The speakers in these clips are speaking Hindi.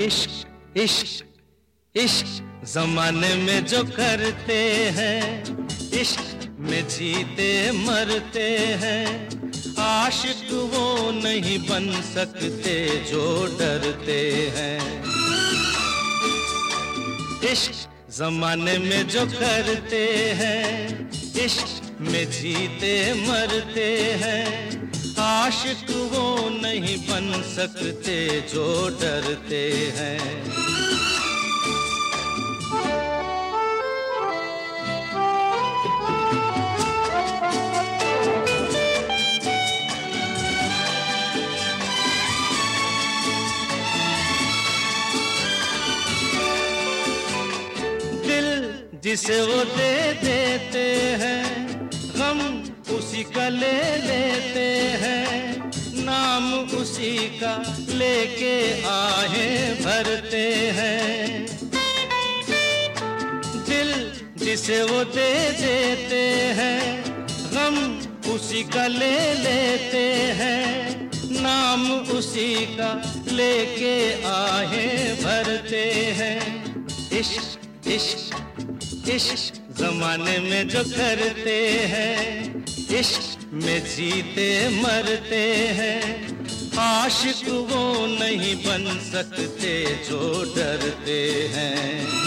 इश्क इश्क इश्क जमाने में जो करते हैं, इश्क में जीते मरते हैं। आशिक वो नहीं बन सकते जो डरते हैं। इश्क जमाने में जो करते हैं, इश्क में जीते मरते हैं। आशिक वो नहीं बन सकते जो डरते हैं। दिल जिसे वो दे देते हैं, गम उसी का ले लेते हैं, नाम उसी का लेके आहे भरते हैं। दिल जिसे वो दे देते हैं, गम उसी का ले लेते हैं, नाम उसी का लेके आहे भरते हैं। इश्क इश्क इश्क जमाने में जो करते हैं इश्क में जीते मरते हैं आशिक वो नहीं बन सकते जो डरते हैं।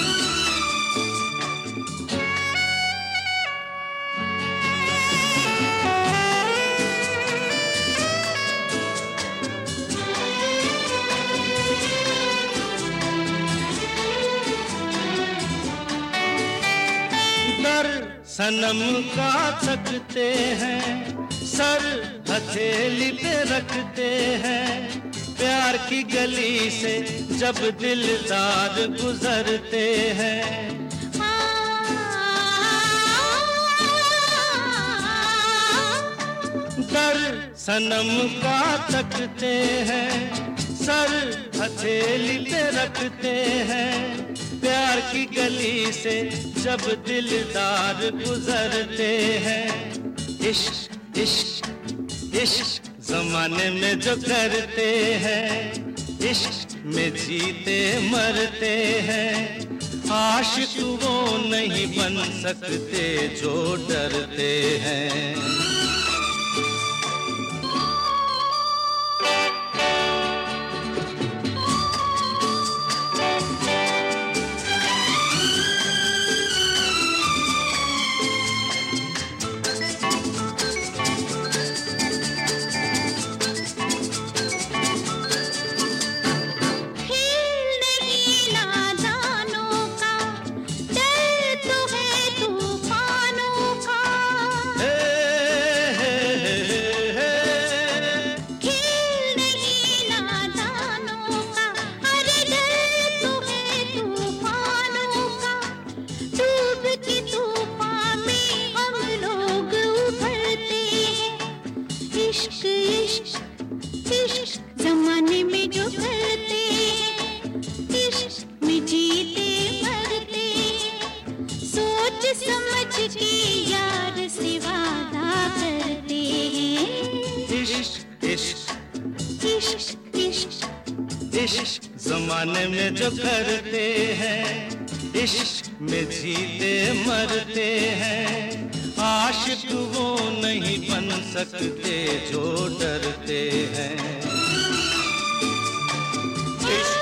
सनम का सकते हैं, सर हथेली पे रखते हैं। प्यार की गली से जब दिलदार गुजरते हैं। दर सनम का तकते हैं, सर हथेली पे रखते हैं। प्यार की गली से जब दिलदार गुजरते हैं। इश्क इश्क इश्क जमाने में जो करते हैं। इश्क में जीते मरते हैं। आशिक वो नहीं बन सकते जो डरते हैं। ज़ुबान में जो करते हैं, इश्क में जीते मरते हैं। आशिक वो नहीं बन सकते जो डरते हैं। इश्क